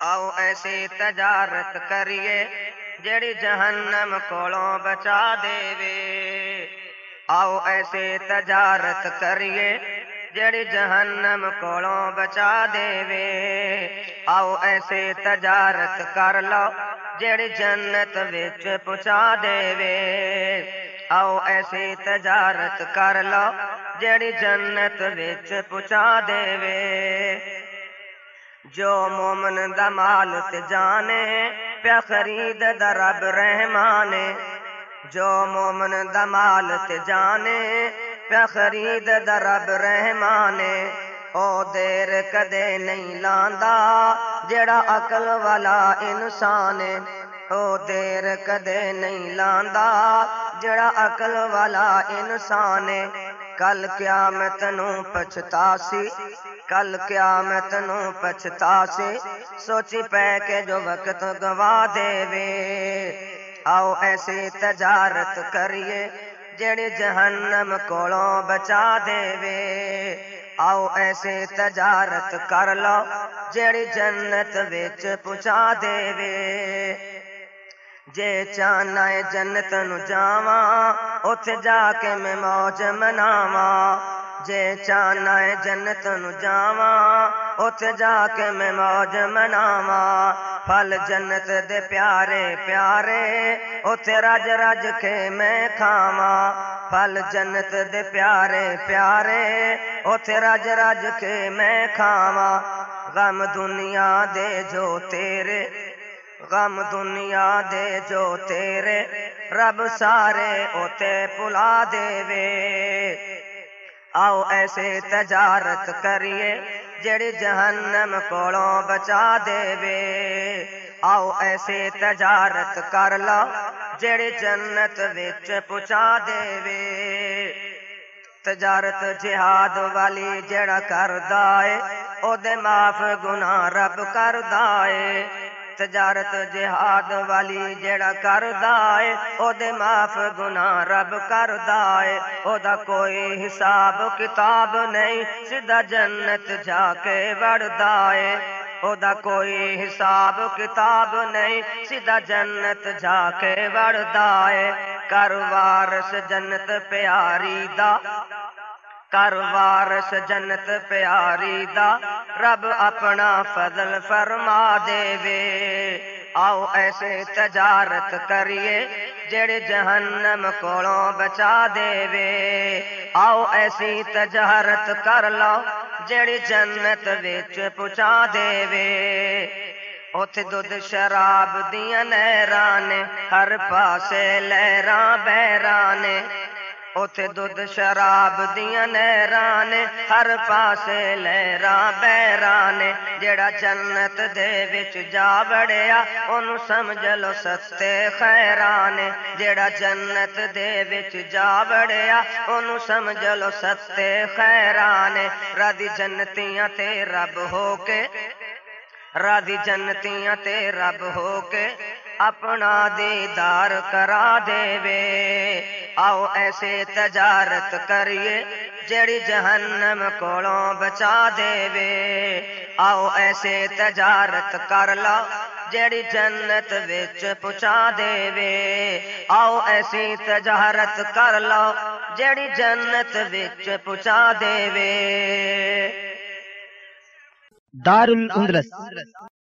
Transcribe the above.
آؤ ایسی تجارت کریے جڑی جہنم کولوں بچا دے وے آؤ ایسی تجارت کریے جڑی جہنم کولوں بچا دے وے آؤ ایسی تجارت کر لو جڑی جنت وچ پہنچا دے وے آؤ ایسی تجارت کر لو جڑی جنت وچ پہنچا دے وے جو مومن دمال جانے پہ خرید درب رحمانے۔ جو مومن دمال جانے پہ خرید درب رحمانے۔ او دیر کدے نہیں لاندا جڑا عقل والا انسان او دیر کدے نہیں لاندا جڑا عقل والا انسان کل قیامت نو پچھتا سی۔ کل قیامت نو پچھتا سی۔ سوچی پہ کے جو وقت گوا دے وے آؤ ایسی تجارت کریے جڑی جہنم کولوں بچا دے وے آؤ ایسی تجارت کر لو جڑی جنت وچ پہنچا دے وے جے چانا جنت نو جاواں، اوتھے جا کے میں موج مناواں۔ جے چانا ہے جنت نو جاواں اوتھے جا کے میں موج مناواں پھل جنت دے پیارے پیارے اوتھے رج رج کے میں کھاواں پھل جنت دے پیارے پیارے اوتھے رج رج کے میں کھاواں غم دنیا دے جو تیرے غم دنیا دے جو تیرے رب سارے اوتے پلا دے وے آؤ ایسے تجارت کریے جڑی جہنم کوڑوں بچا دے۔ وے آؤ ایسے تجارت کر لو جڑی جنت وچ پہنچا دے۔ وے تجارت جہاد والی جڑا کر دے او دے معاف گناہ رب کر دے تجارت جہاد والی جڑا کردا او دے ماف گناہ رب کردا اے او دا کوئی حساب کتاب نہیں، سیدھا جنت جا کے وڑدا اے او دا کوئی حساب کتاب نہیں، سیدھا جنت جا کے وڑدا اے کر جنت پیاری دا کاروبار سجنت پیاری دا رب اپنا فضل فرما دے وے آؤ ایسے تجارت کریے جڑے جہنم کولوں بچا دے وے آؤ ایسی تجارت کر لو جڑی جنت وچ پہنچا دے وے اتے دھد شراب دیا نہرانے ہر پاسے لہراں بہرانے اوتھے دودھ شراب دیا نہراں ہر پاسے لہراں بہراں نے جنت دے وچ جا وڑیا اونوں سمجھ لو ستے خیراں نے جنت دے وچ جا بڑیا اونوں سمجھ لو ستے خیراں نے جنتیاں تے رب ہو کے راضی جنتیاں تے رب ہو کے اپنا دیدار کرا دے وے آؤ ایسے تجارت کریے، جڑی جہنم کوڑوں بچا دے۔ وے آؤ ایسے تجارت کر لا جڑی جنت بچ پہنچا دے۔ وے آؤ ایسی تجارت کر لا جڑی جنت بچ پہنچا دے۔ وے دار الاندلس